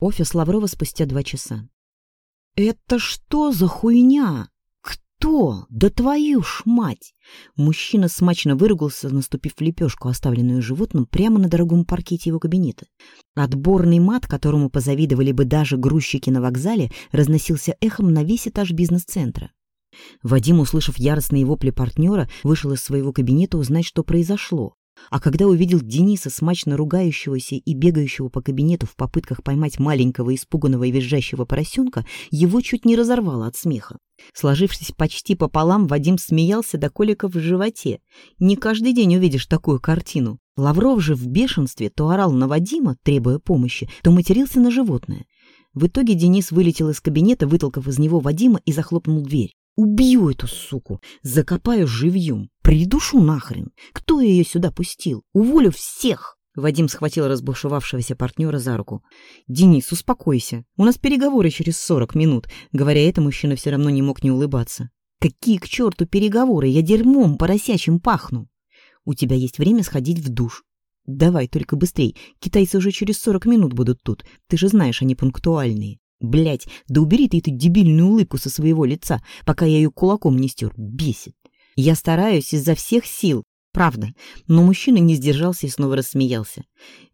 Офис Лаврова спустя два часа. «Это что за хуйня? Кто? Да твою ж мать!» Мужчина смачно выругался, наступив в лепешку, оставленную животным, прямо на дорогом паркете его кабинета. Отборный мат, которому позавидовали бы даже грузчики на вокзале, разносился эхом на весь этаж бизнес-центра. Вадим, услышав яростные вопли партнера, вышел из своего кабинета узнать, что произошло. А когда увидел Дениса, смачно ругающегося и бегающего по кабинету в попытках поймать маленького испуганного и визжащего поросенка, его чуть не разорвало от смеха. Сложившись почти пополам, Вадим смеялся до коликов в животе. Не каждый день увидишь такую картину. Лавров же в бешенстве то орал на Вадима, требуя помощи, то матерился на животное. В итоге Денис вылетел из кабинета, вытолкав из него Вадима и захлопнул дверь. Убью эту суку, закопаю живьем, придушу нахрен. Кто ее сюда пустил? Уволю всех!» Вадим схватил разбушевавшегося партнера за руку. «Денис, успокойся. У нас переговоры через сорок минут». Говоря это, мужчина все равно не мог не улыбаться. «Какие к черту переговоры? Я дерьмом поросячим пахну!» «У тебя есть время сходить в душ. Давай, только быстрей. Китайцы уже через сорок минут будут тут. Ты же знаешь, они пунктуальные». Блять, да убери ты эту дебильную улыбку со своего лица, пока я ее кулаком не стер. Бесит. Я стараюсь изо всех сил, правда. Но мужчина не сдержался и снова рассмеялся.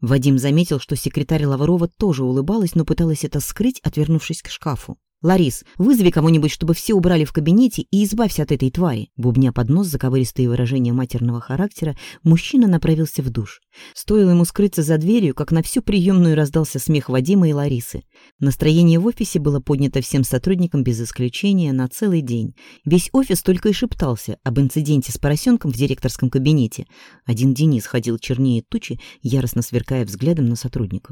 Вадим заметил, что секретарь Лаврова тоже улыбалась, но пыталась это скрыть, отвернувшись к шкафу. «Ларис, вызови кого-нибудь, чтобы все убрали в кабинете и избавься от этой твари!» Бубня под нос заковыристые выражения матерного характера, мужчина направился в душ. Стоило ему скрыться за дверью, как на всю приемную раздался смех Вадима и Ларисы. Настроение в офисе было поднято всем сотрудникам без исключения на целый день. Весь офис только и шептался об инциденте с поросенком в директорском кабинете. Один Денис ходил чернее тучи, яростно сверкая взглядом на сотрудников.